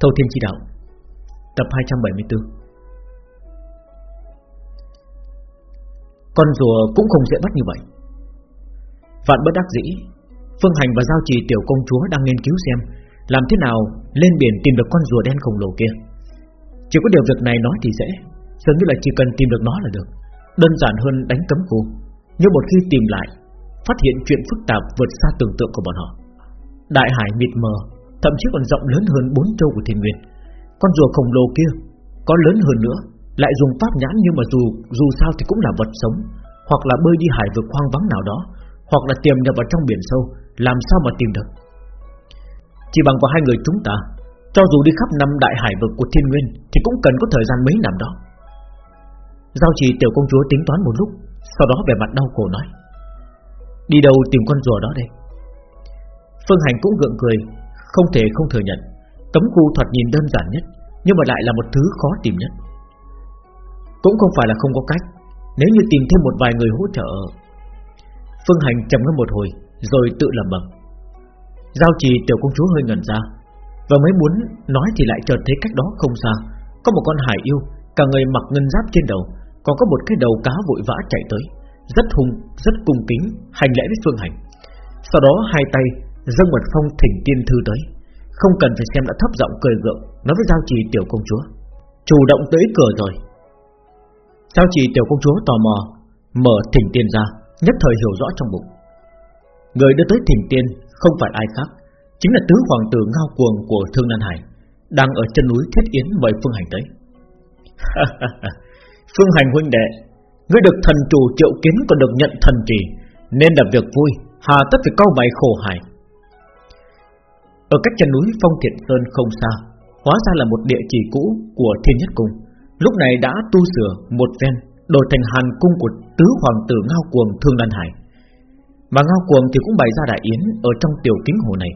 Thâu Thiên Chi Đạo, Tập 274 Con rùa cũng không dễ bắt như vậy. Vạn bất đắc dĩ, Phương Hành và Giao Trì Tiểu Công Chúa đang nghiên cứu xem Làm thế nào lên biển tìm được con rùa đen khổng lồ kia. Chỉ có điều việc này nói thì dễ, Dường như là chỉ cần tìm được nó là được. Đơn giản hơn đánh cấm cô Nhưng một khi tìm lại, Phát hiện chuyện phức tạp vượt xa tưởng tượng của bọn họ. Đại hải mịt mờ Thậm chí còn rộng lớn hơn bốn châu của thiên nguyên. Con rùa khổng lồ kia Có lớn hơn nữa, Lại dùng pháp nhãn nhưng mà dù dù sao thì cũng là vật sống, Hoặc là bơi đi hải vực hoang vắng nào đó, Hoặc là tiềm nhập vào trong biển sâu, Làm sao mà tìm được? Chỉ bằng vào hai người chúng ta, Cho dù đi khắp năm đại hải vực của thiên nguyên Thì cũng cần có thời gian mấy năm đó. Giao trì tiểu công chúa tính toán một lúc, Sau đó về mặt đau khổ nói, Đi đâu tìm con rùa đó đây? Phương Hành cũng gượng cười không thể không thừa nhận Cấm khu thoạt nhìn đơn giản nhất Nhưng mà lại là một thứ khó tìm nhất. Cũng không phải là không có cách Nếu như tìm thêm một vài người hỗ trợ. Phương Hành trầm ngâm một hồi Rồi tự lẩm bẩm. Giao trì tiểu công chúa hơi ngẩn ra Và mới muốn nói thì lại chợt thấy cách đó không xa. Có một con hải yêu Cả người mặc ngân giáp trên đầu Còn có một cái đầu cá vội vã chạy tới Rất hung, rất cung kính Hành lễ với Phương Hành. Sau đó hai tay dâng một phong thỉnh tiên thư tới. Không cần phải xem đã thấp giọng cười gượng Nói với Giao trì tiểu công chúa. Chủ động tới cửa rồi. Giao trì tiểu công chúa tò mò Mở thỉnh tiên ra Nhất thời hiểu rõ trong bụng. Người đưa tới thỉnh tiên không phải ai khác Chính là tứ hoàng tử ngao cuồng của Thương Lan Hải Đang ở chân núi Thiết Yến mời Phương Hành tới. Phương Hành huynh đệ Ngươi được thần chủ triệu kiến còn được nhận thần trì Nên là việc vui Hà tất phải câu mày khổ hải ở cách chân núi Phong Thiện Sơn không xa, Hóa ra là một địa chỉ cũ của Thiên Nhất Cung. Lúc này đã tu sửa một ven Đổi thành hàn cung của tứ hoàng tử Ngao Cuồng Thương Lan Hải. Mà Ngao Cuồng thì cũng bày ra đại yến Ở trong tiểu kính hồ này.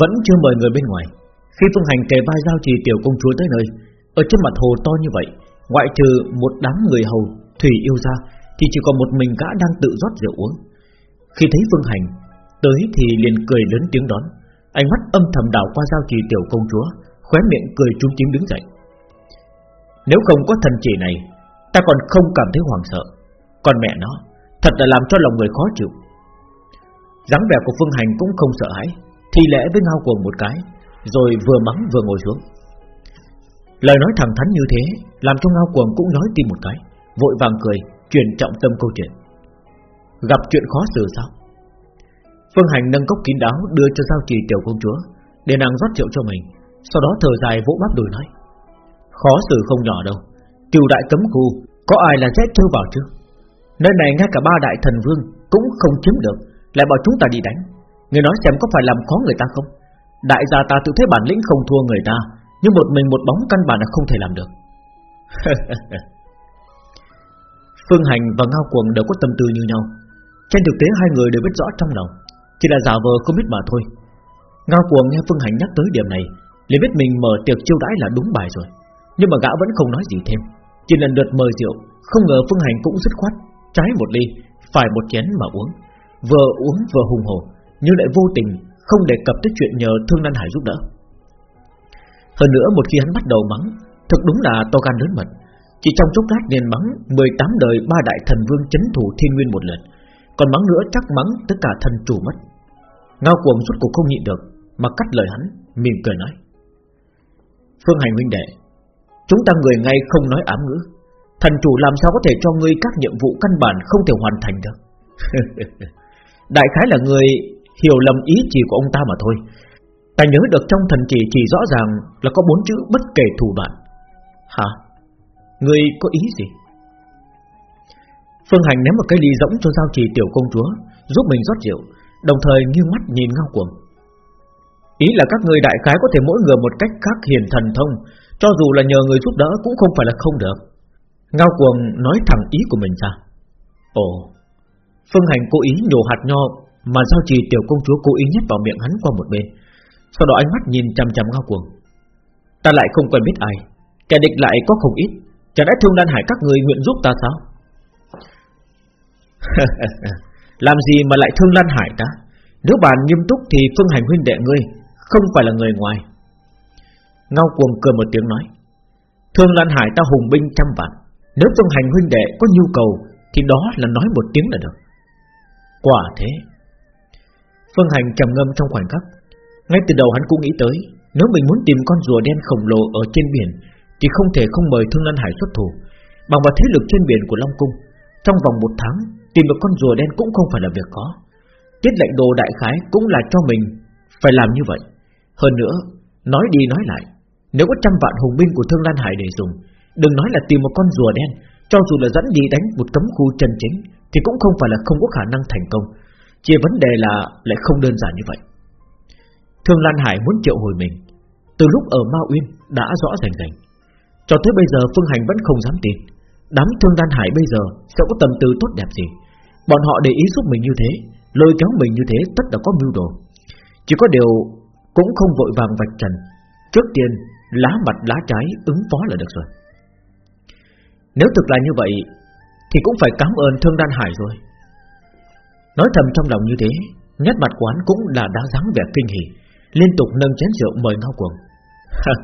Vẫn chưa mời người bên ngoài. Khi Phương Hành kề vai giao trì tiểu công chúa tới nơi, Ở trên mặt hồ to như vậy, Ngoại trừ một đám người hầu, Thủy yêu ra Thì chỉ còn một mình gã đang tự rót rượu uống. Khi thấy Phương Hành, Tới thì liền cười lớn tiếng đón. Ánh mắt âm thầm đảo qua giao trì tiểu công chúa, Khóe miệng cười trung chính đứng dậy. Nếu không có thần chỉ này, Ta còn không cảm thấy hoàng sợ. Còn mẹ nó, Thật là làm cho lòng người khó chịu. dáng vẻ của Phương Hành cũng không sợ hãi Thì lẽ với ngao cuồng một cái, Rồi vừa mắng vừa ngồi xuống. Lời nói thẳng thắn như thế, Làm cho ngao cuồng cũng nói tim một cái, Vội vàng cười Chuyển trọng tâm câu chuyện. Gặp chuyện khó xử sao? Phương Hành nâng cốc kín đáo Đưa cho giao trì tiểu công chúa, Để nàng rót rượu cho mình, Sau đó thở dài vỗ bắp đùi nói, Khó xử không nhỏ đâu Cựu đại cấm khu, Có ai là dễ thưa vào chứ? Nơi này ngay cả ba đại thần vương Cũng không chiếm được, Lại bảo chúng ta đi đánh. Người nói xem có phải làm khó người ta không? Đại gia ta tự thấy bản lĩnh không thua người ta, Nhưng một mình một bóng căn bản là không thể làm được. Phương Hành và Ngao Cuồng đều có tâm tư như nhau. Trên thực tế hai người đều biết rõ trong lòng. Chỉ là giả vờ không biết mà thôi. Ngao Cuồng nghe Phương Hành nhắc tới điểm này liền biết mình mở tiệc chiêu đãi là đúng bài rồi. Nhưng mà gã vẫn không nói gì thêm. Chỉ lần lượt mời rượu Không ngờ Phương Hành cũng dứt khoát Trái một ly, phải một chén mà uống. Vừa uống vừa hùng hổ Nhưng lại vô tình không đề cập tới chuyện nhờ Thương Lan Hải giúp đỡ. Hơn nữa một khi hắn bắt đầu mắng Thực đúng là to gan lớn mật. Chỉ trong chốc lát liền mắng 18 đời ba đại thần vương chấn thủ thiên nguyên một lượt. Còn mắng nữa chắc mắng tất cả thần chủ mất. Ngao cuồng suốt cuộc không nhịn được, Mà cắt lời hắn, mỉm cười nói. Phương Hành huynh đệ, Chúng ta người ngay không nói ám ngữ. Thần chủ làm sao có thể cho ngươi các nhiệm vụ căn bản không thể hoàn thành được? Đại khái là người hiểu lầm ý chỉ của ông ta mà thôi. Ta nhớ được trong thần chỉ chỉ rõ ràng là có bốn chữ bất kể thù bạn Hả? Ngươi có ý gì? Phương Hành ném một cái ly rỗng cho giao trì tiểu công chúa, Giúp mình rót rượu, Đồng thời nghiêng mắt nhìn ngao cuồng. Ý là các người đại khái có thể mỗi người một cách khác hiền thần thông, Cho dù là nhờ người giúp đỡ cũng không phải là không được. Ngao cuồng nói thẳng ý của mình ra. Ồ, Phương Hành cố ý nhổ hạt nho Mà giao trì tiểu công chúa cố ý nhét vào miệng hắn qua một bên, Sau đó ánh mắt nhìn chằm chằm ngao cuồng. Ta lại không quen biết ai, Kẻ địch lại có không ít, Chả đã thương đan hải các người nguyện giúp ta sao? Làm gì mà lại thương Lan Hải ta? Nếu bạn nghiêm túc thì Phương Hành huynh đệ ngươi Không phải là người ngoài. Ngao cuồng cười một tiếng nói, Thương Lan Hải ta hùng binh trăm vạn, Nếu Phương Hành huynh đệ có nhu cầu Thì đó là nói một tiếng là được. Quả thế, Phương Hành trầm ngâm trong khoảnh khắc, Ngay từ đầu hắn cũng nghĩ tới, Nếu mình muốn tìm con rùa đen khổng lồ ở trên biển Thì không thể không mời Thương Lan Hải xuất thủ, Bằng vào thế lực trên biển của Long Cung. Trong vòng một tháng, Tìm được con rùa đen cũng không phải là việc khó. Tiết lệnh đồ đại khái cũng là cho mình Phải làm như vậy. Hơn nữa, Nói đi nói lại, Nếu có trăm vạn hùng binh của Thương Lan Hải để dùng, Đừng nói là tìm một con rùa đen, Cho dù là dẫn đi đánh một cấm khu chân chính, Thì cũng không phải là không có khả năng thành công. Chỉ vấn đề là lại không đơn giản như vậy. Thương Lan Hải muốn triệu hồi mình, Từ lúc ở Ma Uyên đã rõ rành rành. Cho tới bây giờ, Phương Hành vẫn không dám tin. Đám Thương đan Hải bây giờ Sẽ có tâm tư tốt đẹp gì? Bọn họ để ý giúp mình như thế Lôi kéo mình như thế tất là có mưu đồ. Chỉ có điều cũng không vội vàng vạch trần. Trước tiên lá mặt lá trái ứng phó là được rồi. Nếu thực là như vậy Thì cũng phải cảm ơn Thương Đan Hải rồi. Nói thầm trong lòng như thế Nét mặt quán cũng là đã dáng vẻ kinh hỉ Liên tục nâng chén rượu mời ngao cuồng.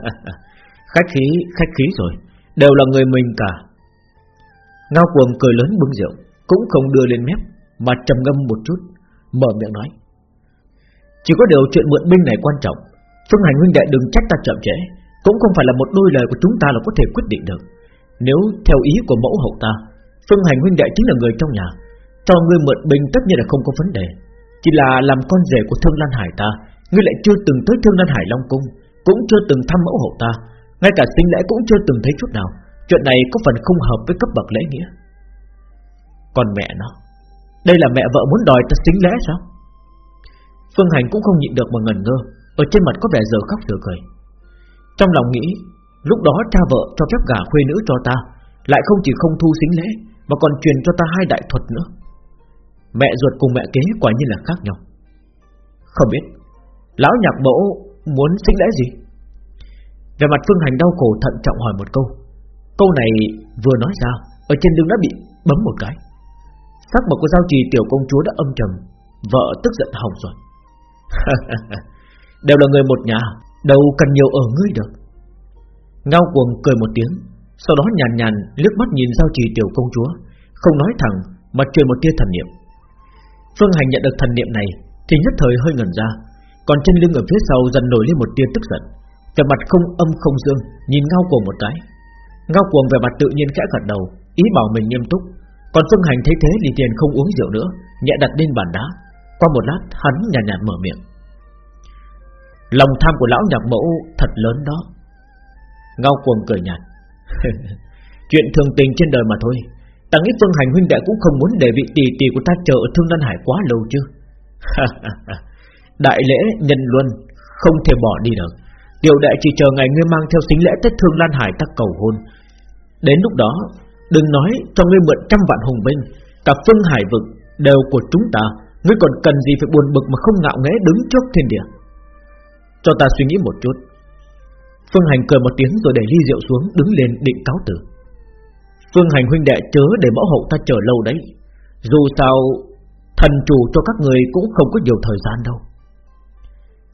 Khách khí, khách khí rồi Đều là người mình cả. Ngao cuồng cười lớn bưng rượu, Cũng không đưa lên mép, Mà trầm ngâm một chút, Mở miệng nói. Chỉ có điều chuyện mượn binh này quan trọng, Phương hành huynh đệ đừng trách ta chậm trễ, Cũng không phải là một đôi lời của chúng ta là có thể quyết định được. Nếu theo ý của mẫu hậu ta, Phương hành huynh đệ chính là người trong nhà, Cho ngươi mượn binh tất nhiên là không có vấn đề. Chỉ là làm con rể của Thương Lan Hải ta, Ngươi lại chưa từng tới Thương Lan Hải Long Cung, Cũng chưa từng thăm mẫu hậu ta, Ngay cả sinh lễ cũng chưa từng thấy chút nào. Chuyện này có phần không hợp với cấp bậc lễ nghĩa. Còn mẹ nó, Đây là mẹ vợ muốn đòi ta xính lễ sao? Phương Hành cũng không nhịn được mà ngẩn ngơ, Ở trên mặt có vẻ giờ khóc giờ cười. Trong lòng nghĩ, Lúc đó cha vợ cho phép gả khuê nữ cho ta, Lại không chỉ không thu xính lễ, Mà còn truyền cho ta hai đại thuật nữa. Mẹ ruột cùng mẹ kế quả nhiên là khác nhau. Không biết, Lão nhạc mẫu muốn xính lễ gì? Về mặt Phương Hành đau khổ thận trọng hỏi một câu. Câu này vừa nói ra, Ở trên lưng đã bị bấm một cái. Sắc mặt của giao trì tiểu công chúa đã âm trầm, Vợ tức giận hỏng rồi. Đều là người một nhà, Đâu cần nhiều ở ngươi được. Ngao cuồng cười một tiếng, Sau đó nhàn nhàn liếc mắt nhìn giao trì tiểu công chúa, Không nói thẳng Mà truyền một tia thần niệm. Phương Hành nhận được thần niệm này Thì nhất thời hơi ngẩn ra, Còn trên lưng ở phía sau dần nổi lên một tia tức giận. Về mặt không âm không dương, Nhìn ngao cuồng một cái. Ngao cuồng về mặt tự nhiên khẽ gật đầu Ý bảo mình nghiêm túc. Còn Phương Hành thấy thế thì tiền không uống rượu nữa Nhẹ đặt lên bàn đá. Qua một lát hắn nhàn nhạt, nhạt mở miệng. Lòng tham của lão nhạc mẫu thật lớn đó. Ngao cuồng cười nhạt. Chuyện thường tình trên đời mà thôi. Ta nghĩ Phương Hành huynh đệ cũng không muốn để vị tỷ tỷ của ta chờ ở Thương Đan Hải quá lâu chứ. Đại lễ nhân luân Không thể bỏ đi được. Tiểu đệ chỉ chờ ngày ngươi mang theo xính lễ tết Thương Lan Hải ta cầu hôn. Đến lúc đó, Đừng nói cho ngươi mượn trăm vạn hùng binh, Cả phương hải vực đều của chúng ta, Ngươi còn cần gì phải buồn bực mà không ngạo nghễ đứng trước thiên địa? Cho ta suy nghĩ một chút. Phương Hành cười một tiếng rồi để ly rượu xuống, Đứng lên định cáo tử Phương Hành huynh đệ chớ để mẫu hậu ta chờ lâu đấy. Dù sao, Thần chủ cho các người cũng không có nhiều thời gian đâu.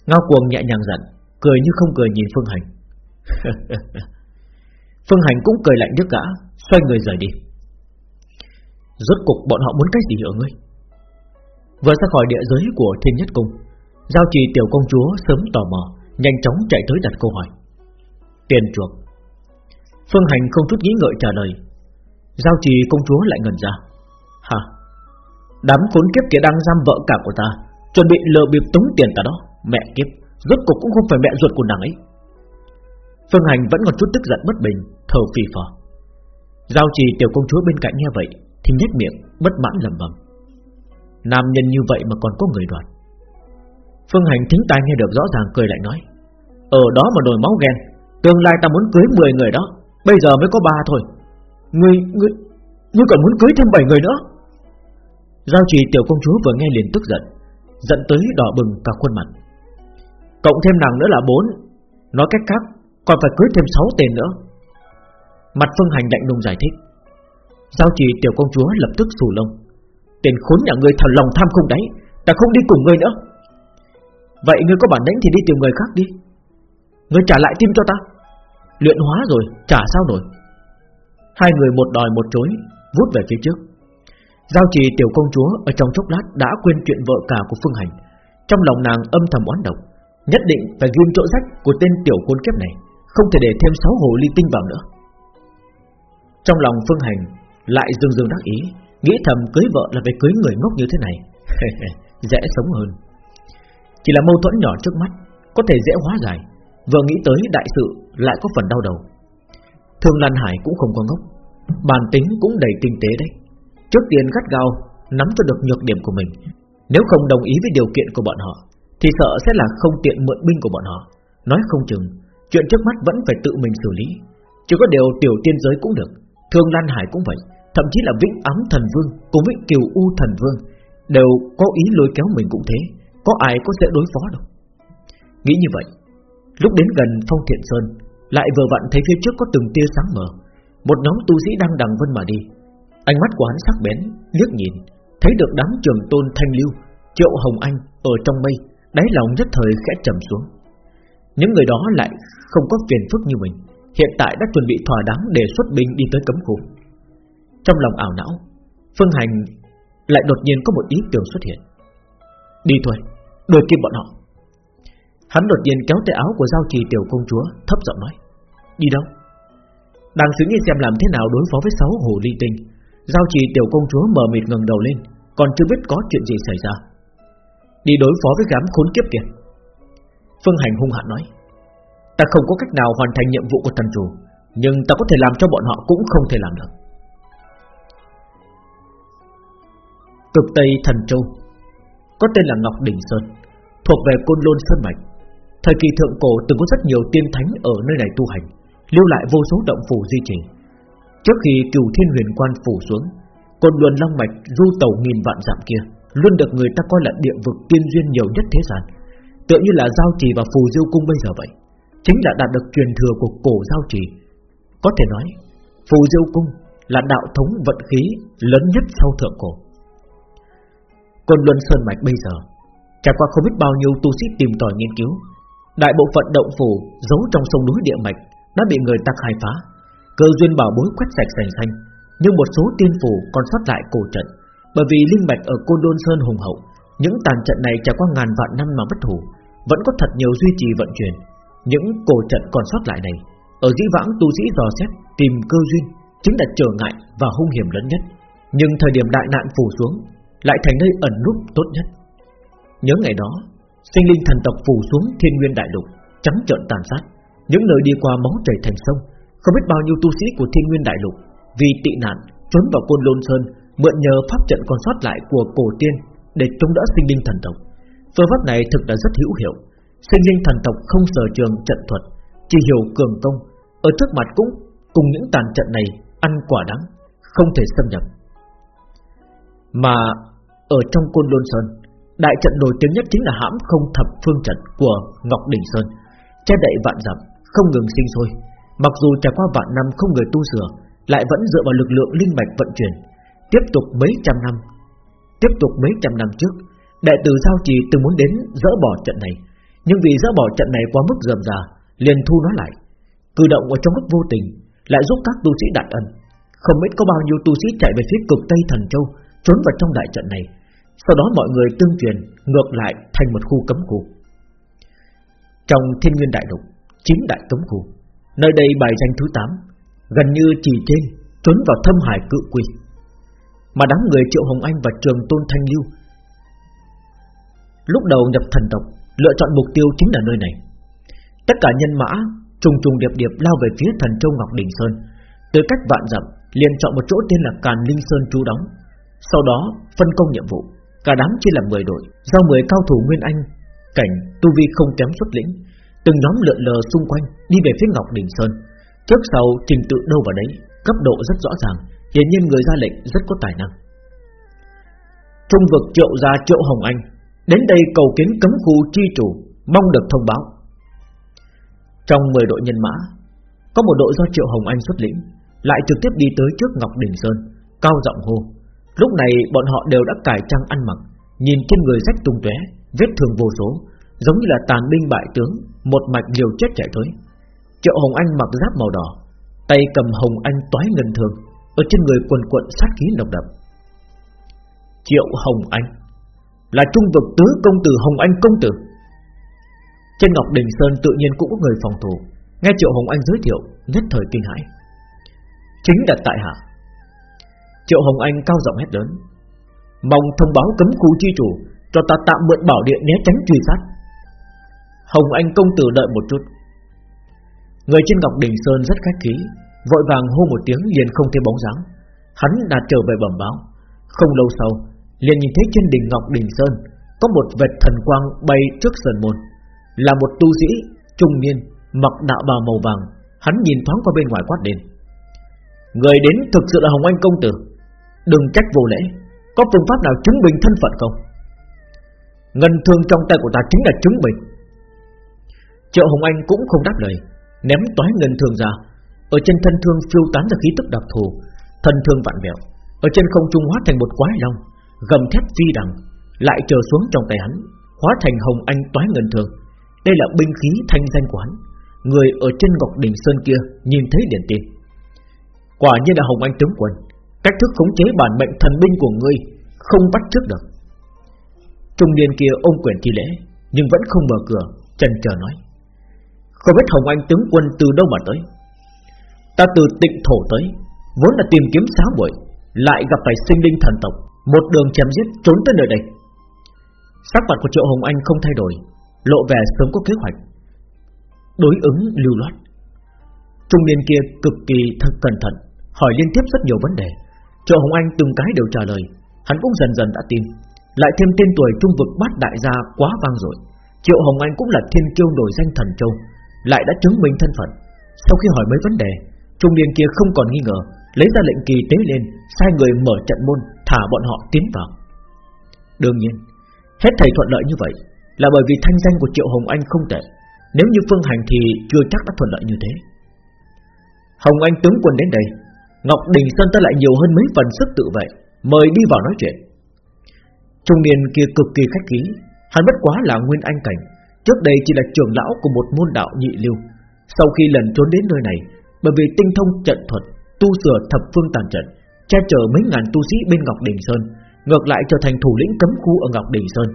Ngao cuồng nhẹ nhàng giận Cười như không cười nhìn Phương Hành. Phương Hành cũng cười lạnh nước gã, Xoay người rời đi. Rốt cục bọn họ muốn cái gì ở ngươi? Vừa ra khỏi địa giới của thiên nhất cung, Giao trì tiểu công chúa sớm tò mò, Nhanh chóng chạy tới đặt câu hỏi. Tiền chuộc. Phương Hành không chút nghĩ ngợi trả lời. Giao trì công chúa lại ngần ra. Hả? Đám khốn kiếp kia đang giam vợ cả của ta, Chuẩn bị lừa bịp tống tiền ta đó, Mẹ kiếp. Rốt cục cũng không phải mẹ ruột của nàng ấy. Phương Hành vẫn còn chút tức giận bất bình Thở phì phò. Giao trì tiểu công chúa bên cạnh nghe vậy Thì nhếch miệng bất mãn lầm bầm Nam nhân như vậy mà còn có người đoạt. Phương Hành thính tai nghe được rõ ràng cười lại nói Ở đó mà nổi máu ghen Tương lai ta muốn cưới 10 người đó Bây giờ mới có ba thôi. Ngươi, ngươi, ngươi còn muốn cưới thêm 7 người nữa? Giao trì tiểu công chúa vừa nghe liền tức giận Giận tới đỏ bừng cả khuôn mặt. Cộng thêm nàng nữa là 4 Nói cách khác Còn phải cưới thêm 6 tên nữa. Mặt phương hành lạnh lùng giải thích. Giao trì tiểu công chúa lập tức sù lông. Tiền khốn nhà ngươi thật lòng tham không đấy Ta không đi cùng ngươi nữa. Vậy ngươi có bản lĩnh thì đi tìm người khác đi. Người trả lại tim cho ta. Luyện hóa rồi, trả sao nổi. Hai người một đòi một chối Vút về phía trước. Giao trì tiểu công chúa ở trong chốc lát Đã quên chuyện vợ cả của Phương Hành. Trong lòng nàng âm thầm oán độc. Nhất định phải ghim chỗ rách của tên tiểu côn kiếp này, Không thể để thêm sáu hồ ly tinh vào nữa. Trong lòng Phương Hành Lại dừng dừng đắc ý, Nghĩ thầm cưới vợ là phải cưới người ngốc như thế này. Dễ sống hơn. Chỉ là mâu thuẫn nhỏ trước mắt, Có thể dễ hóa giải. Vừa nghĩ tới đại sự lại có phần đau đầu. Thương Lan Hải cũng không có ngốc, Bản tính cũng đầy tinh tế đấy. Trước tiên gắt gao Nắm cho được nhược điểm của mình, Nếu không đồng ý với điều kiện của bọn họ thì sợ sẽ là không tiện mượn binh của bọn họ. Nói không chừng, Chuyện trước mắt vẫn phải tự mình xử lý. Chứ có điều tiểu tiên giới cũng được, Thương Lan Hải cũng vậy, Thậm chí là Vĩnh Ám Thần Vương Cùng với Kiều U Thần Vương Đều có ý lôi kéo mình cũng thế. Có ai có dễ đối phó đâu. Nghĩ như vậy, Lúc đến gần Phong Thiện Sơn, Lại vừa vặn thấy phía trước có từng tia sáng mờ. Một nhóm tu sĩ đang đằng vân mà đi. Ánh mắt của hắn sắc bén, liếc nhìn, Thấy được đám trường tôn thanh lưu, Triệu Hồng Anh ở trong mây. Đáy lòng nhất thời khẽ trầm xuống. Những người đó lại không có phiền phức như mình. Hiện tại đã chuẩn bị thỏa đáng để xuất binh đi tới cấm khu. Trong lòng ảo não, Phương Hành lại đột nhiên có một ý tưởng xuất hiện. Đi thôi, Đuổi kịp bọn họ. Hắn đột nhiên kéo tay áo của giao trì tiểu công chúa, Thấp giọng nói, Đi đâu? Đang suy nghĩ xem làm thế nào đối phó với sáu hồ ly tinh, Giao trì tiểu công chúa mờ mịt ngẩng đầu lên, Còn chưa biết có chuyện gì xảy ra. Đi đối phó với gám khốn kiếp kia. Phương Hành hung hãn nói, Ta không có cách nào hoàn thành nhiệm vụ của thần chủ, Nhưng ta có thể làm cho bọn họ cũng không thể làm được. Cực Tây Thần Châu, Có tên là Ngọc Đỉnh Sơn, Thuộc về Côn Lôn Sơn Mạch. Thời kỳ thượng cổ từng có rất nhiều tiên thánh ở nơi này tu hành, Lưu lại vô số động phủ di trì. Trước khi cửu thiên huyền quan phủ xuống, Côn Luân Long Mạch du tàu nghìn vạn dặm kia Luôn được người ta coi là địa vực tiên duyên nhiều nhất thế gian. Tựa như là giao trì và phù diêu cung bây giờ vậy Chính là đạt được truyền thừa của cổ giao trì. Có thể nói Phù diêu cung là đạo thống vận khí lớn nhất sau thượng cổ. Côn Luân Sơn Mạch bây giờ Trải qua không biết bao nhiêu tu sĩ tìm tòi nghiên cứu Đại bộ phận động phủ giấu trong sông núi địa mạch đã bị người ta khai phá, cơ duyên bảo bối quét sạch sành xanh, nhưng một số tiên phủ còn sót lại cổ trận, bởi vì linh mạch ở Côn Đôn Sơn hùng hậu, những tàn trận này trải qua ngàn vạn năm mà bất thủ, vẫn có thật nhiều duy trì vận chuyển. Những cổ trận còn sót lại này, ở dĩ vãng tu sĩ dò xét tìm cơ duyên, chính là trở ngại và hung hiểm lớn nhất. Nhưng thời điểm đại nạn phủ xuống, lại thành nơi ẩn núp tốt nhất. Nhớ ngày đó, Sinh linh thần tộc phủ xuống thiên nguyên đại lục Trắng trợn tàn sát Những nơi đi qua máu chảy thành sông Không biết bao nhiêu tu sĩ của thiên nguyên đại lục Vì tị nạn trốn vào côn lôn sơn Mượn nhờ pháp trận còn sót lại của cổ tiên Để chống đỡ sinh linh thần tộc. Phương pháp này thực là rất hữu hiệu. Sinh linh thần tộc không sở trường trận thuật, Chỉ hiểu cường công. Ở trước mặt cũng, cùng những tàn trận này Ăn quả đắng, Không thể xâm nhập. Mà ở trong côn lôn sơn, Đại trận nổi tiếng nhất chính là hãm không thập phương trận của Ngọc Đỉnh Sơn. Che đậy vạn dặm, Không ngừng sinh sôi. Mặc dù trải qua vạn năm không người tu sửa, Lại vẫn dựa vào lực lượng linh mạch vận chuyển Tiếp tục mấy trăm năm, Tiếp tục mấy trăm năm trước Đại tử Giao Trì từng muốn đến dỡ bỏ trận này. Nhưng vì dỡ bỏ trận này quá mức dườm già liền thu nó lại. Cử động ở trong lúc vô tình Lại giúp các tu sĩ đại ân. Không biết có bao nhiêu tu sĩ chạy về phía cực Tây Thần Châu, Trốn vào trong đại trận này. Sau đó mọi người tương truyền Ngược lại thành một khu cấm khu. Trong thiên nguyên đại lục, Chín đại cấm khu, Nơi đây bài danh thứ 8 Gần như chỉ trên, trốn vào thâm hải cự quỷ mà đám người Triệu Hồng Anh và Trường Tôn Thanh Lưu. Lúc đầu nhập thần tộc, Lựa chọn mục tiêu chính là nơi này. Tất cả nhân mã, Trùng trùng điệp điệp lao về phía thần Châu Ngọc Đình Sơn. Tới cách vạn dặm, liền chọn một chỗ tên là Càn Linh Sơn trú đóng. Sau đó, phân công nhiệm vụ. Cả đám chia làm 10 đội Do 10 cao thủ Nguyên Anh, Cảnh, Tu Vi không kém xuất lĩnh. Từng nhóm lượn lờ xung quanh, Đi về phía Ngọc Đình Sơn. Trước sau trình tự đâu vào đấy, Cấp độ rất rõ ràng. Hiển nhiên người ra lệnh rất có tài năng. Trung vực triệu gia triệu Hồng Anh, Đến đây cầu kiến cấm khu chi chủ, Mong được thông báo. Trong 10 đội nhân mã, Có một đội do triệu Hồng Anh xuất lĩnh, Lại trực tiếp đi tới trước Ngọc Đình Sơn, Cao giọng hô. Lúc này bọn họ đều đã cải trang ăn mặc, Nhìn trên người rách tung tóe, Vết thương vô số, Giống như là tàn binh bại tướng, Một mạch liều chết chạy tới. Triệu Hồng Anh mặc giáp màu đỏ, Tay cầm Hồng Anh toái ngân thường ở trên người quần quận sát khí độc đậm. Triệu Hồng Anh Là trung vực tứ công tử Hồng Anh công tử. Trên Ngọc Đình Sơn tự nhiên cũng có người phòng thủ. Nghe Triệu Hồng Anh giới thiệu, Nhất thời kinh hãi. Chính là tại hạ. Triệu Hồng Anh cao giọng hét lớn. Mong thông báo cấm khu chi chủ, Cho ta tạm mượn bảo điện né tránh truy sát. Hồng Anh công tử đợi một chút. Người trên Ngọc Đình Sơn rất khách khí. Vội vàng hô một tiếng liền không thấy bóng dáng. Hắn đã trở về bẩm báo. Không lâu sau, liền nhìn thấy trên đỉnh Ngọc Đình Sơn Có một vệt thần quang bay trước sơn môn. Là một tu sĩ, Trung niên, Mặc đạo bào màu vàng. Hắn nhìn thoáng qua bên ngoài quát đền Người đến thực sự là Hồng Anh công tử. Đừng trách vô lễ. Có phương pháp nào chứng minh thân phận không? Ngân thương trong tay của ta chính là chứng minh. Triệu Hồng Anh cũng không đáp lời, Ném toái ngân thương ra. Ở trên thân thương phiêu tán ra khí tức đặc thù, Thân thương vạn vẹo Ở trên không trung hóa thành một quái long, Gầm thép phi đằng, Lại trở xuống trong tay hắn, Hóa thành Hồng Anh toái ngân thường. Đây là binh khí thanh danh của hắn, Người ở trên Ngọc Đỉnh Sơn kia Nhìn thấy điển tin. Quả nhiên là Hồng Anh tướng quân, Cách thức khống chế bản mệnh thần binh của ngươi Không bắt trước được. Trung niên kia ôm quyền thi lễ, Nhưng vẫn không mở cửa, chần chờ nói. Không biết Hồng Anh tướng quân từ đâu mà tới? Ta từ tịnh thổ tới, Vốn là tìm kiếm xá muội, Lại gặp phải sinh linh thần tộc, Một đường chém giết trốn tới nơi đây. Sắc mặt của Triệu Hồng Anh không thay đổi, Lộ vẻ sớm có kế hoạch. Đối ứng lưu loát. Trung niên kia cực kỳ thật cẩn thận, Hỏi liên tiếp rất nhiều vấn đề. Triệu Hồng Anh từng cái đều trả lời, Hắn cũng dần dần đã tin. Lại thêm tên tuổi trung vực bát đại gia quá vang rồi Triệu Hồng Anh cũng là thiên kiêu nổi danh thần châu, Lại đã chứng minh thân phận. Sau khi hỏi mấy vấn đề Trung niên kia không còn nghi ngờ, Lấy ra lệnh kỳ tế lên, Sai người mở trận môn, Thả bọn họ tiến vào. Đương nhiên, Hết thầy thuận lợi như vậy Là bởi vì thanh danh của Triệu Hồng Anh không tệ. Nếu như phương hành thì chưa chắc đã thuận lợi như thế. Hồng Anh tướng quân đến đây, Ngọc Đình Sơn ta lại nhiều hơn mấy phần sức tự vệ, Mời đi vào nói chuyện. Trung niên kia cực kỳ khách khí, Hắn bất quá là nguyên anh cảnh, Trước đây chỉ là trưởng lão của một môn đạo nhị lưu. Sau khi lần trốn đến nơi này bởi vì tinh thông trận thuật, Tu sửa thập phương tàn trận, Che chở mấy ngàn tu sĩ bên Ngọc Đình Sơn, Ngược lại trở thành thủ lĩnh cấm khu ở Ngọc Đình Sơn.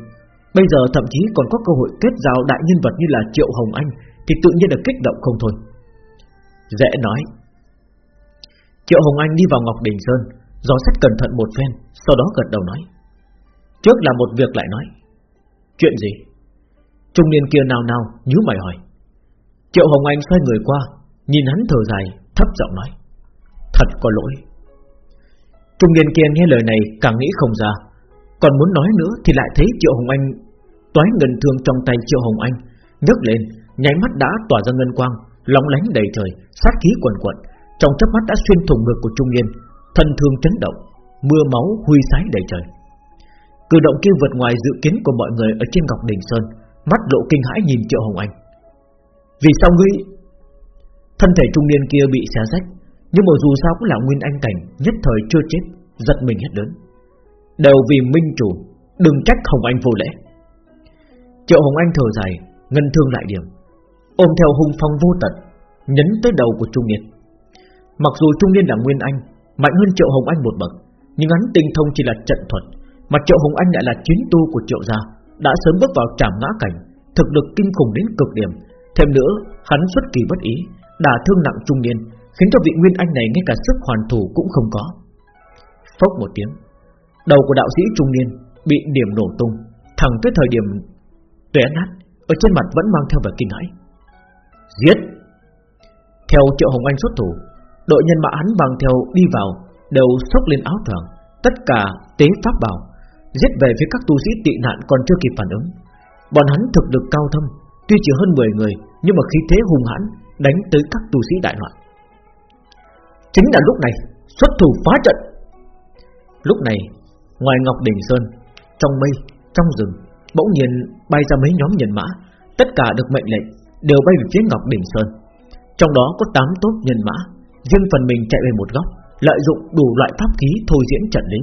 Bây giờ thậm chí còn có cơ hội kết giao đại nhân vật như là Triệu Hồng Anh Thì tự nhiên là kích động không thôi. Dễ nói, Triệu Hồng Anh đi vào Ngọc Đình Sơn, Dò xét cẩn thận một phen, Sau đó gật đầu nói, Trước là một việc lại nói. Chuyện gì? Trung niên kia nào nào nhíu mày hỏi. Triệu Hồng Anh xoay người qua Nhìn hắn thở dài, thấp giọng nói, Thật có lỗi. Trung niên kia nghe lời này càng nghĩ không ra, Còn muốn nói nữa thì lại thấy Triệu Hồng Anh Toái ngân thương trong tay Triệu Hồng Anh, nhấc lên, Nháy mắt đã tỏa ra ngân quang, Lóng lánh đầy trời, Sát khí quần quận Trong chớp mắt đã xuyên thủng ngực của trung niên, Thân thương chấn động, Mưa máu huy sái đầy trời. Cử động kia vượt ngoài dự kiến của mọi người Ở trên Ngọc Đình Sơn, Mắt lộ kinh hãi nhìn Triệu Hồng Anh. Vì sao ngươi Thân thể trung niên kia bị xé rách, Nhưng mà dù sao cũng là nguyên anh cảnh, Nhất thời chưa chết, Giật mình hết lớn. Đều vì minh chủ, Đừng trách Hồng Anh vô lễ. Triệu Hồng Anh thở dài, Ngân thương lại điểm, Ôm theo hung phong vô tận, Nhấn tới đầu của Trung Niên. Mặc dù Trung Niên là Nguyên Anh, Mạnh hơn Triệu Hồng Anh một bậc, Nhưng hắn tinh thông chỉ là trận thuật, Mà Triệu Hồng Anh lại là chiến tu của Triệu gia, Đã sớm bước vào trảm ngã cảnh, Thực lực kinh khủng đến cực điểm. Thêm nữa, hắn xuất kỳ bất ý Đả thương nặng Trung Niên, Khiến cho vị Nguyên Anh này ngay cả sức hoàn thủ cũng không có. Phốc một tiếng, Đầu của đạo sĩ Trung Niên Bị điểm nổ tung, Thẳng tới thời điểm tuyết nát, Ở trên mặt vẫn mang theo vẻ kinh hãi. Giết! Theo Triệu Hồng Anh xuất thủ, Đội nhân mã hắn bằng theo đi vào, Đều sốc lên áo choàng Tất cả tế pháp bảo, Giết về phía các tu sĩ tị nạn còn chưa kịp phản ứng. Bọn hắn thực lực cao thâm, Tuy chỉ hơn 10 người, Nhưng mà khí thế hung hãn Đánh tới các tu sĩ đại loạn. Chính là lúc này Xuất thủ phá trận. Lúc này Ngoài Ngọc Đỉnh Sơn Trong mây, trong rừng Bỗng nhiên bay ra mấy nhóm nhân mã Tất cả được mệnh lệnh Đều bay về phía Ngọc Đỉnh Sơn. Trong đó có 8 tốt nhân mã Riêng phần mình chạy về một góc Lợi dụng đủ loại pháp khí thôi diễn trận lý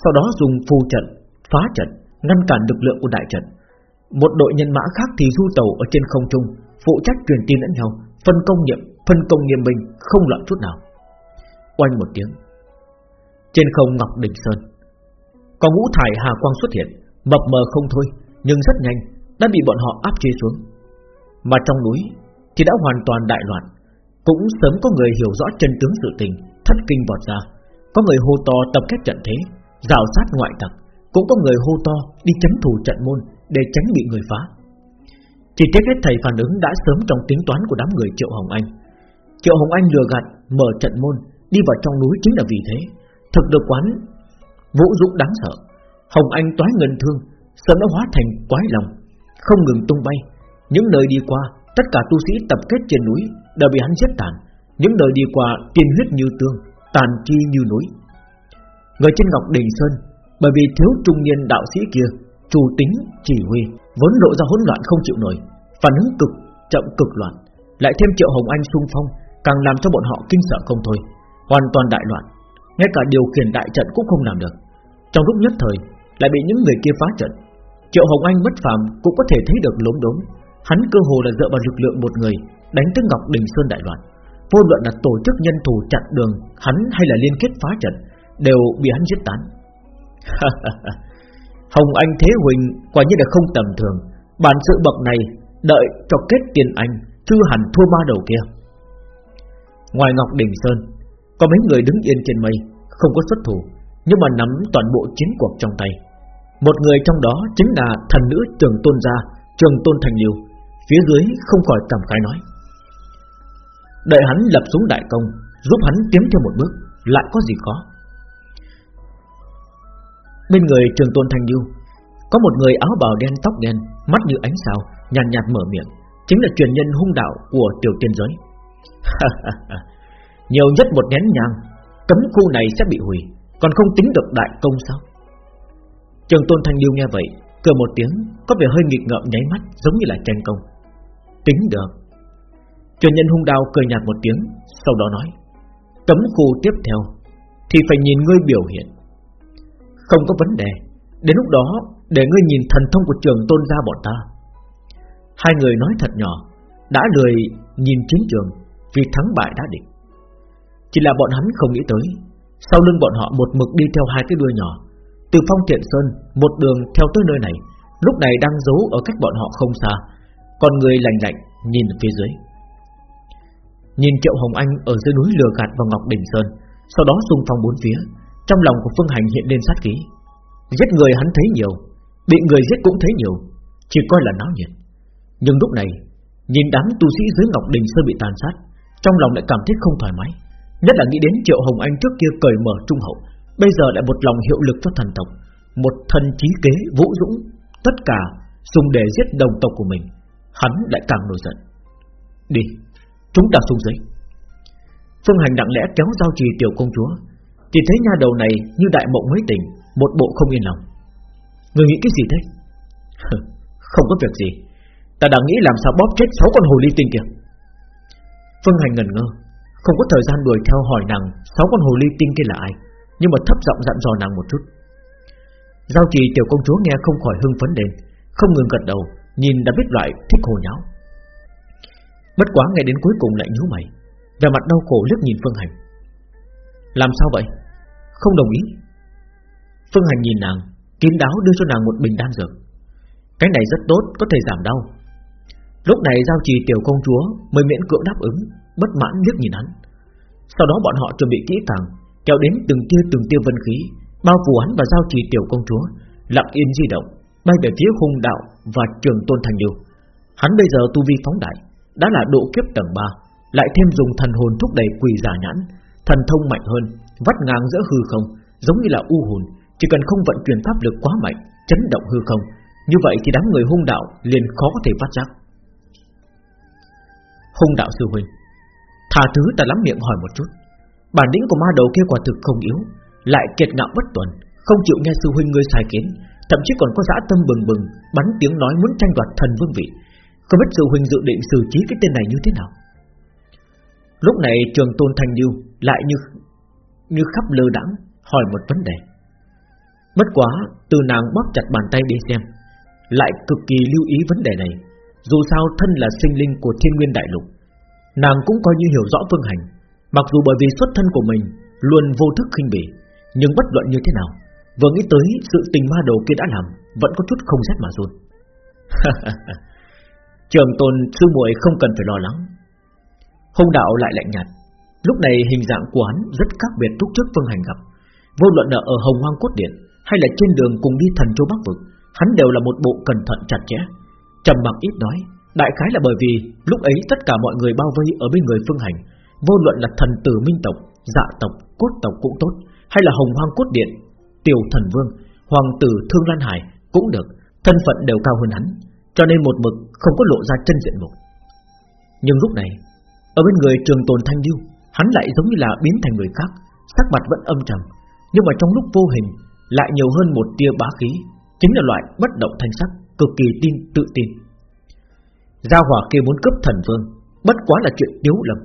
Sau đó dùng phù trận, phá trận Ngăn cản lực lượng của đại trận. Một đội nhân mã khác thì du tàu ở trên không trung Phụ trách truyền tin lẫn nhau Phân công nhiệm, phân công nghiêm minh Không loạn chút nào. Oanh một tiếng. Trên không Ngọc Đỉnh Sơn Có ngũ thải hà quang xuất hiện Mập mờ không thôi Nhưng rất nhanh đã bị bọn họ áp chế xuống. Mà trong núi Thì đã hoàn toàn đại loạn Cũng sớm có người hiểu rõ chân tướng sự tình Thất kinh vọt ra. Có người hô to tập kết trận thế Rào sát ngoại tặc Cũng có người hô to đi chấn thủ trận môn Để tránh bị người phá. Chỉ tiếc hết thầy phản ứng đã sớm trong tính toán của đám người Triệu Hồng Anh. Triệu Hồng Anh lừa gạt Mở trận môn Đi vào trong núi chính là vì thế. Thực được quán Vũ dũng đáng sợ. Hồng Anh toái ngân thương Sớm đã hóa thành quái lòng Không ngừng tung bay. Những nơi đi qua Tất cả tu sĩ tập kết trên núi Đều bị hắn giết tàn. Những nơi đi qua tiên huyết như tương Tàn chi như núi. Người trên Ngọc Đình Sơn Bởi vì thiếu trung niên đạo sĩ kia Chủ tính, chỉ huy. Vốn lộ ra hỗn loạn không chịu nổi Phản ứng cực, chậm cực loạn Lại thêm triệu Hồng Anh xung phong Càng làm cho bọn họ kinh sợ không thôi Hoàn toàn đại loạn Ngay cả điều khiển đại trận cũng không làm được. Trong lúc nhất thời Lại bị những người kia phá trận. Triệu Hồng Anh bất phàm cũng có thể thấy được lốm đốm Hắn cơ hồ là dựa vào lực lượng một người Đánh tới Ngọc Đình Sơn đại loạn. Vô luận là tổ chức nhân thủ chặn đường Hắn hay là liên kết phá trận Đều bị hắn giết tán. Hồng Anh Thế Huỳnh Quả nhiên là không tầm thường. Bản sự bậc này đợi cho kết tiền anh Chưa hẳn thua ma đầu kia. Ngoài Ngọc Đình Sơn, Có mấy người đứng yên trên mây, Không có xuất thủ, Nhưng mà nắm toàn bộ chiến cuộc trong tay. Một người trong đó chính là thần nữ Trường Tôn Gia, Trường Tôn Thành Liêu, Phía dưới không khỏi cảm khái nói. Đợi hắn lập xuống đại công, Giúp hắn tiến thêm một bước, Lại có gì khó. Bên người Trường Tôn thanh du Có một người áo bào đen tóc đen Mắt như ánh sao Nhàn nhạt, nhạt mở miệng Chính là truyền nhân hung đạo của tiểu tiên giới. Nhiều nhất một nén nhang Cấm khu này sẽ bị hủy Còn không tính được đại công sao? Trường Tôn Thanh du nghe vậy Cười một tiếng Có vẻ hơi nghịch ngợm nháy mắt Giống như là tranh công. Tính được. Truyền nhân hung đao cười nhạt một tiếng Sau đó nói Cấm khu tiếp theo Thì phải nhìn ngươi biểu hiện. Không có vấn đề. Đến lúc đó, để ngươi nhìn thần thông của trường tôn gia bọn ta. Hai người nói thật nhỏ, Đã lười nhìn chiến trường Vì thắng bại đã định. Chỉ là bọn hắn không nghĩ tới, Sau lưng bọn họ một mực đi theo hai cái đuôi nhỏ, Từ phong thiện sơn Một đường theo tới nơi này, Lúc này đang giấu ở cách bọn họ không xa, Còn người lành lạnh nhìn phía dưới. Nhìn Triệu Hồng Anh ở dưới núi lừa gạt vào Ngọc Đình Sơn, Sau đó xung phong bốn phía trong lòng của Phương Hành hiện lên sát khí. Giết người hắn thấy nhiều, Bị người giết cũng thấy nhiều, Chỉ coi là náo nhiệt. Nhưng lúc này, Nhìn đám tu sĩ dưới Ngọc Đình sơ bị tàn sát, Trong lòng lại cảm thấy không thoải mái, Nhất là nghĩ đến Triệu Hồng Anh trước kia cởi mở trung hậu, Bây giờ lại một lòng hiệu lực cho thần tộc, Một thân trí kế vũ dũng, Tất cả dùng để giết đồng tộc của mình, Hắn lại càng nổi giận. Đi, Chúng ta xuống dưới. Phương Hành đặng lẽ kéo giao trì tiểu công chúa chỉ thấy nha đầu này như đại mộng mới tỉnh, Một bộ không yên lòng. Người nghĩ cái gì thế? Không có việc gì. Ta đang nghĩ làm sao bóp chết sáu con hồ ly tinh kìa Phương Hành ngẩn ngơ Không có thời gian đuổi theo hỏi nàng Sáu con hồ ly tinh kia là ai Nhưng mà thấp giọng dặn dò nàng một chút. Giao trì tiểu công chúa nghe không khỏi hưng phấn lên Không ngừng gật đầu Nhìn đã biết loại thích hồ nháo. Bất quá ngày đến cuối cùng lại nhíu mày Về mặt đau khổ liếc nhìn Phương Hành. Làm sao vậy? Không đồng ý. Phương Hành nhìn nàng, Kín đáo đưa cho nàng một bình đan dược. Cái này rất tốt, có thể giảm đau. Lúc này giao trì tiểu công chúa Mới miễn cưỡng đáp ứng, Bất mãn liếc nhìn hắn. Sau đó bọn họ chuẩn bị kỹ càng, Kéo đến từng tia từng tia vân khí, Bao phủ hắn và giao trì tiểu công chúa, Lặng yên di động, Bay về phía hung đạo và trường tôn thành điều Hắn bây giờ tu vi phóng đại, đã là độ kiếp tầng 3 Lại thêm dùng thần hồn thúc đẩy quỷ giả nhãn, Thần thông mạnh hơn. Vắt ngang giữa hư không, Giống như là u hồn, Chỉ cần không vận chuyển pháp lực quá mạnh, Chấn động hư không. Như vậy thì đám người hung đạo liền khó có thể phát giác. Hung đạo sư huynh Thà thứ ta lắm miệng hỏi một chút. Bản lĩnh của ma đầu kia quả thực không yếu, Lại kiệt ngạo bất tuần, Không chịu nghe sư huynh ngươi sai kiến Thậm chí còn có dã tâm bừng bừng, Bắn tiếng nói muốn tranh đoạt thần vương vị. Không biết sư huynh dự định xử trí cái tên này như thế nào? Lúc này trường tôn thanh lưu Lại như như khắp lơ đãng hỏi một vấn đề. Bất quá, từ nàng bóp chặt bàn tay đi xem, Lại cực kỳ lưu ý vấn đề này. Dù sao thân là sinh linh của thiên nguyên đại lục, Nàng cũng coi như hiểu rõ Phương Hành. Mặc dù bởi vì xuất thân của mình Luôn vô thức khinh bỉ, Nhưng bất luận như thế nào, Vừa nghĩ tới sự tình ma đầu kia đã làm, Vẫn có chút không rét mà run. Trường tôn sư muội không cần phải lo lắng. Hung đạo lại lạnh nhạt. Lúc này hình dạng của hắn rất khác biệt lúc trước Phương Hành gặp. Vô luận là ở Hồng Hoang Cốt Điện Hay là trên đường cùng đi thần châu Bắc Vực Hắn đều là một bộ cẩn thận chặt chẽ. Trầm mặc ít nói Đại khái là bởi vì lúc ấy tất cả mọi người bao vây ở bên người Phương Hành Vô luận là thần tử minh tộc Dạ tộc, cốt tộc cũng tốt Hay là Hồng Hoang Cốt Điện Tiểu thần vương, hoàng tử Thương Lan Hải Cũng được, thân phận đều cao hơn hắn Cho nên một mực không có lộ ra chân diện mục. Nhưng lúc này Ở bên người trường tồn thanh lưu Hắn lại giống như là biến thành người khác Sắc mặt vẫn âm trầm Nhưng mà trong lúc vô hình Lại nhiều hơn một tia bá khí Chính là loại bất động thanh sắc Cực kỳ tin tự tin. Gia hỏa kia muốn cướp thần vương Bất quá là chuyện yếu lầm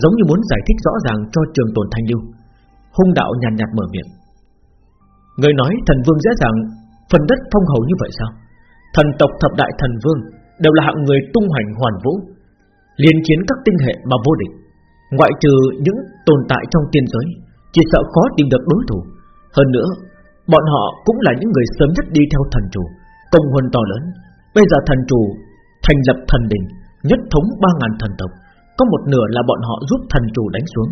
Giống như muốn giải thích rõ ràng cho trường tồn thanh lưu Hung đạo nhàn nhạt, nhạt mở miệng. Người nói thần vương dễ dàng Phần đất phong hầu như vậy sao? Thần tộc thập đại thần vương Đều là hạng người tung hoành hoàn vũ Liên chiến các tinh hệ mà vô địch. Ngoại trừ những tồn tại trong tiên giới, Chỉ sợ khó tìm được đối thủ. Hơn nữa, Bọn họ cũng là những người sớm nhất đi theo thần chủ, Công huân to lớn. Bây giờ thần chủ thành lập thần đình Nhất thống ba ngàn thần tộc. Có một nửa là bọn họ giúp thần chủ đánh xuống,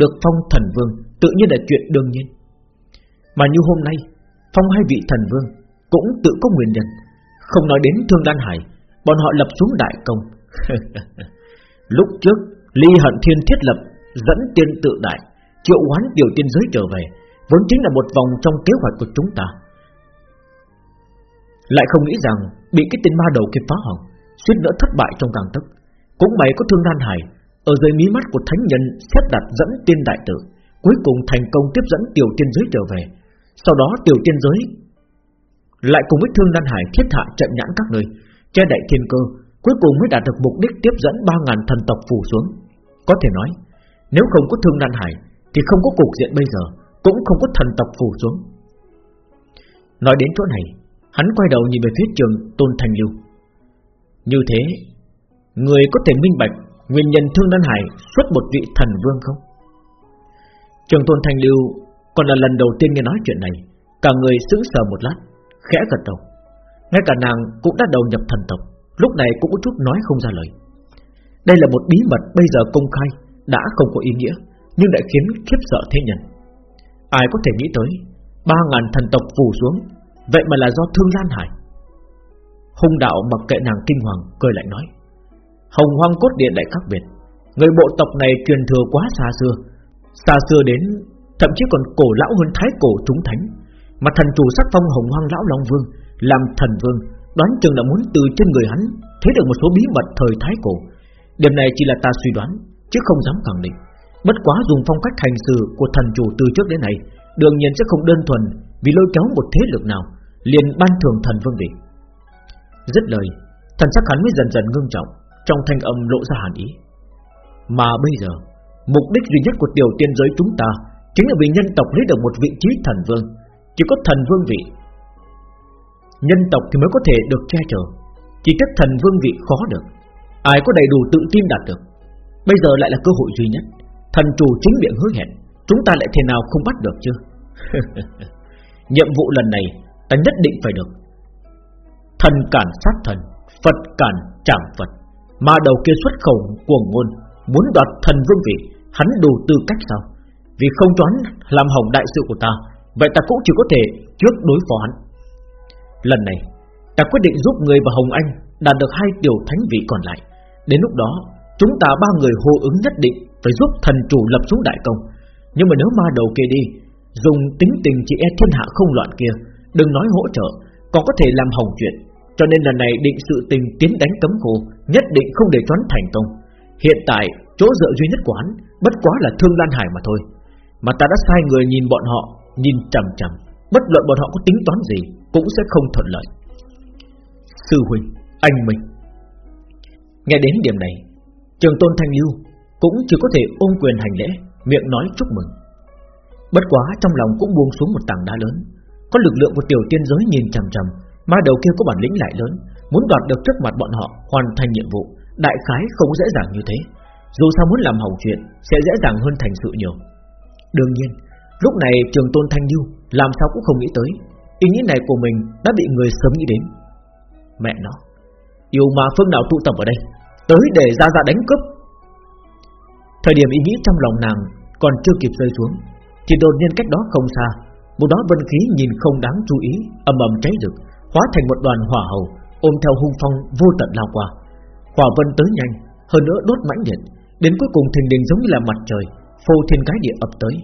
Được phong thần vương, Tự nhiên là chuyện đương nhiên. Mà như hôm nay, Phong hai vị thần vương Cũng tự có nguyên nhân. Không nói đến Thương Đan Hải, Bọn họ lập xuống đại công. Lúc trước Ly Hận Thiên thiết lập, Dẫn tiên tự đại, Triệu hoán tiểu tiên giới trở về, Vốn chính là một vòng trong kế hoạch của chúng ta. Lại không nghĩ rằng Bị cái tên ma đầu kia phá hỏng, suýt nữa thất bại trong càng tức Cũng may có thương đan hải Ở dưới mí mắt của thánh nhân Xếp đặt dẫn tiên đại tử Cuối cùng thành công tiếp dẫn tiểu tiên giới trở về. Sau đó tiểu tiên giới Lại cùng với thương đan hải thiết hạ trận nhãn các nơi, Che đậy thiên cơ, Cuối cùng mới đạt được mục đích tiếp dẫn 3.000 thần tộc phủ xuống. Có thể nói, Nếu không có thương đan hải Thì không có cục diện bây giờ, Cũng không có thần tộc phủ xuống. Nói đến chỗ này, Hắn quay đầu nhìn về phía trường Tôn Thành Lưu. Như thế, Người có thể minh bạch Nguyên nhân Thương Đan Hải xuất một vị thần vương không? Trường Tôn Thành Lưu Còn là lần đầu tiên nghe nói chuyện này, Cả người sững sờ một lát, Khẽ gật đầu. Ngay cả nàng cũng đã đầu nhập thần tộc, Lúc này cũng có chút nói không ra lời. Đây là một bí mật bây giờ công khai, Đã không có ý nghĩa, Nhưng lại khiến khiếp sợ thế nhân. Ai có thể nghĩ tới, Ba ngàn thần tộc phủ xuống, Vậy mà là do Thương Lan Hải. Hung đạo mặc kệ nàng kinh hoàng, Cười lại nói, Hồng hoang cốt điện lại khác biệt, Người bộ tộc này truyền thừa quá xa xưa Xa xưa đến, Thậm chí còn cổ lão hơn thái cổ chúng thánh. Mà thần chủ sắc phong hồng hoang lão Long Vương, Làm thần vương, Đoán chừng là muốn từ trên người hắn, Thấy được một số bí mật thời thái cổ Điểm này chỉ là ta suy đoán, Chứ không dám khẳng định. Bất quá dùng phong cách hành xử của thần chủ từ trước đến nay, Đương nhiên sẽ không đơn thuần Vì lôi kéo một thế lực nào, liền ban thường thần vương vị Dứt lời, Thần sắc hắn mới dần dần ngưng trọng, Trong thanh âm lộ ra hàn ý. Mà bây giờ, Mục đích duy nhất của tiểu tiên giới chúng ta Chính là vì nhân tộc lấy được một vị trí thần vương. Chỉ có thần vương vị, Nhân tộc thì mới có thể được che chở. Chỉ cách thần vương vị khó được. Ai có đầy đủ tự tin đạt được, Bây giờ lại là cơ hội duy nhất. Thần chủ chính miệng hứa hẹn, Chúng ta lại thế nào không bắt được chứ? Nhiệm vụ lần này, Ta nhất định phải được. Thần cản sát thần, Phật cản trảm Phật. Mà đầu kia xuất khẩu cuồng ngôn, Muốn đoạt thần vương vị, Hắn đủ tư cách sao? Vì không toán làm hỏng đại sự của ta, Vậy ta cũng chỉ có thể trước đối phó hắn. Lần này, Ta quyết định giúp người và Hồng Anh Đạt được hai tiểu thánh vị còn lại. Đến lúc đó Chúng ta ba người hô ứng nhất định Phải giúp thần chủ lập xuống đại công Nhưng mà nếu ma đầu kia đi Dùng tính tình chị e thiên hạ không loạn kia Đừng nói hỗ trợ Còn có thể làm hỏng chuyện. Cho nên lần này định sự tình tiến đánh cấm khô Nhất định không để choán thành công. Hiện tại chỗ dựa duy nhất của hắn Bất quá là Thương Lan Hải mà thôi. Mà ta đã sai người nhìn bọn họ Nhìn chằm chằm. Bất luận bọn họ có tính toán gì Cũng sẽ không thuận lợi. Sư huynh, anh mình Nghe đến điểm này, Trường Tôn Thanh Lưu Cũng chỉ có thể ôm quyền hành lễ, Miệng nói chúc mừng. Bất quá trong lòng cũng buông xuống một tảng đá lớn. Có lực lượng của tiểu tiên giới nhìn chằm chằm, Ma đầu kia có bản lĩnh lại lớn, Muốn đoạt được trước mặt bọn họ, Hoàn thành nhiệm vụ, Đại khái không dễ dàng như thế. Dù sao muốn làm hỏng chuyện, Sẽ dễ dàng hơn thành sự nhiều. Đương nhiên, Lúc này trường tôn Thanh lưu Làm sao cũng không nghĩ tới, Ý nghĩ này của mình đã bị người sớm nghĩ đến. Mẹ nó, Yêu ma phương nào tụ tập ở đây? Tới để ra ra đánh cướp. Thời điểm ý nghĩ trong lòng nàng Còn chưa kịp rơi xuống, Thì đột nhiên cách đó không xa, Một đó vân khí nhìn không đáng chú ý, ầm ầm cháy rực, Hóa thành một đoàn hỏa hầu, Ôm theo hung phong vô tận lao qua. Hỏa vân tới nhanh, Hơn nữa đốt mãnh liệt, Đến cuối cùng thình đình giống như là mặt trời, Phô thiên cái địa ập tới.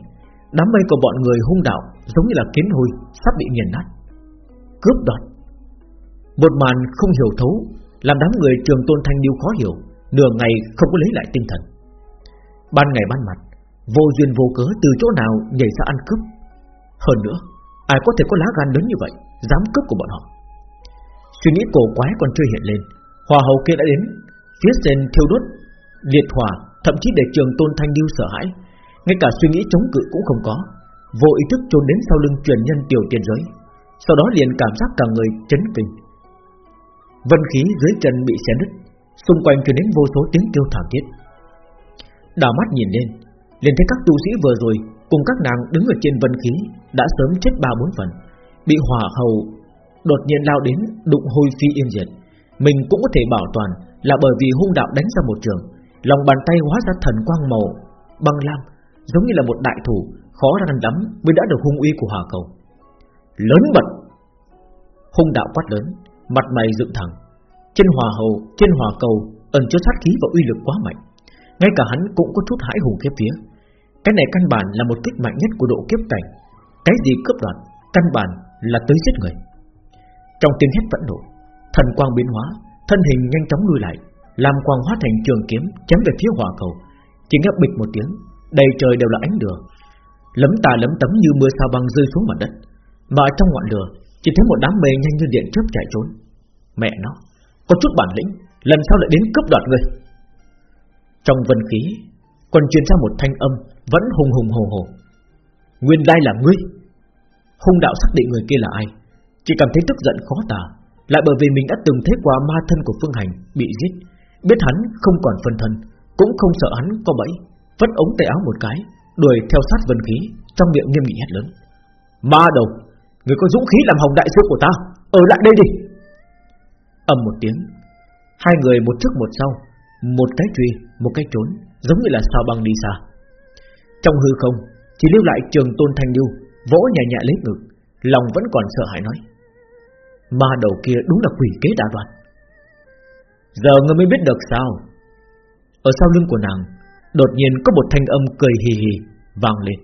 Đám mây của bọn người hung đạo Giống như là kiến hôi, Sắp bị nghiền nát. Cướp đoạt. Một màn không hiểu thấu làm đám người trường tôn thanh điêu khó hiểu, Nửa ngày không có lấy lại tinh thần. Ban ngày ban mặt, Vô duyên vô cớ từ chỗ nào nhảy ra ăn cướp. Hơn nữa, Ai có thể có lá gan lớn như vậy Dám cướp của bọn họ? Suy nghĩ cổ quái còn chưa hiện lên, Hòa hầu kia đã đến, Phía trên thiêu đốt, Liệt hỏa Thậm chí để trường tôn thanh điêu sợ hãi. Ngay cả suy nghĩ chống cự cũng không có, Vô ý thức trốn đến sau lưng truyền nhân tiểu tiền giới. Sau đó liền cảm giác cả người chấn kinh. Vân khí dưới chân bị xé nứt Xung quanh truyền đến vô số tiếng kêu thảm thiết Đảo mắt nhìn lên liền thấy các tu sĩ vừa rồi Cùng các nàng đứng ở trên vân khí Đã sớm chết ba bốn phần Bị hỏa hầu đột nhiên lao đến Đụng hôi phi yên diệt Mình cũng có thể bảo toàn Là bởi vì hung đạo đánh ra một trường Lòng bàn tay hóa ra thần quang màu Băng lam giống như là một đại thủ khó khăn lắm mới đã được hung uy của hỏa cầu. Lớn bật hung đạo quát lớn, mặt mày dựng thẳng, trên hòa hầu, trên hòa cầu ẩn chứa sát khí và uy lực quá mạnh, ngay cả hắn cũng có chút hãi hùng kiếp phía. Cái này căn bản là một kích mạnh nhất của độ kiếp cảnh, cái gì cướp đoạt, căn bản là tới giết người. Trong tiếng hét vẫn nộ, thần quang biến hóa, thân hình nhanh chóng lui lại, làm quang hóa thành trường kiếm chém về phía hỏa cầu, chỉ nghe bịch một tiếng, đầy trời đều là ánh lửa, lấm tà lấm tấm như mưa sao băng rơi xuống mặt đất, mà trong ngọn lửa chỉ thấy một đám mây nhanh như điện chớp chạy trốn. Mẹ nó, có chút bản lĩnh, lần sau lại đến cướp đoạt người. Trong vân khí, còn truyền ra một thanh âm vẫn hùng hùng hồ hồ. Nguyên lai là ngươi. Hung đạo xác định người kia là ai, chỉ cảm thấy tức giận khó tả, lại bởi vì mình đã từng thấy qua ma thân của Phương Hành bị giết, biết hắn không còn phân thân, cũng không sợ hắn có bẫy, Vất ống tay áo một cái Đuổi theo sát vân khí Trong miệng nghiêm nghị hét lớn Ma đầu Người có dũng khí làm hồng đại sư của ta Ở lại đây đi ầm một tiếng. Hai người một trước một sau Một cái truy, một cái trốn Giống như là sao băng đi xa. Trong hư không Chỉ lưu lại trường tôn thanh lưu Vỗ nhẹ nhẹ lấy ngực Lòng vẫn còn sợ hãi nói. Ma đầu kia đúng là quỷ kế đa đoan. Giờ ngươi mới biết được sao? Ở sau lưng của nàng Đột nhiên có một thanh âm cười hì hì vang lên.